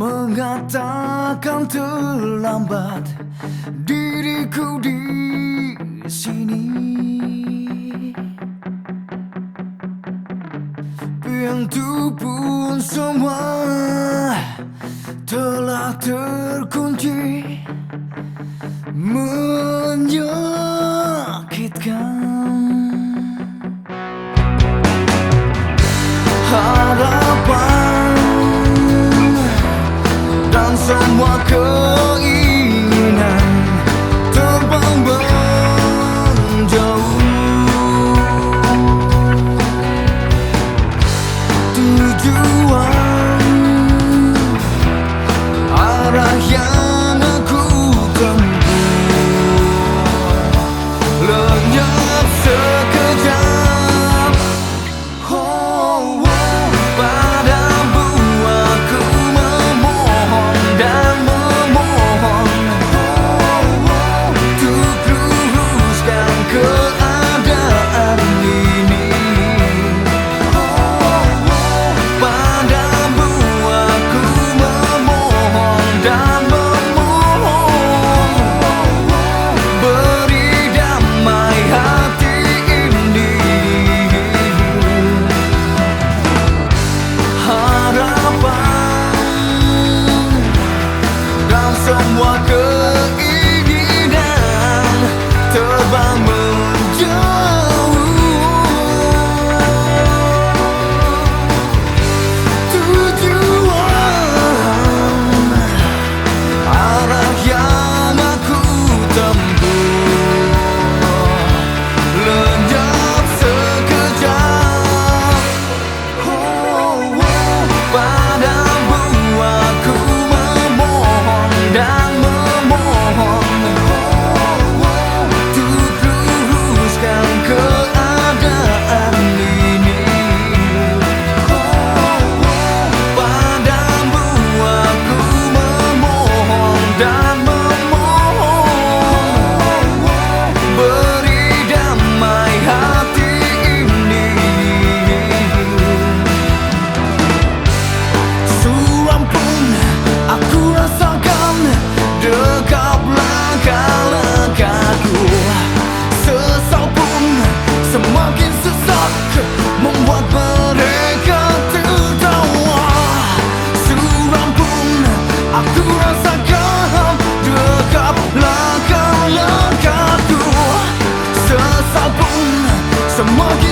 mengatakan terlambat diriku di sini. Pintu pun semua telah terkunci. someone could walking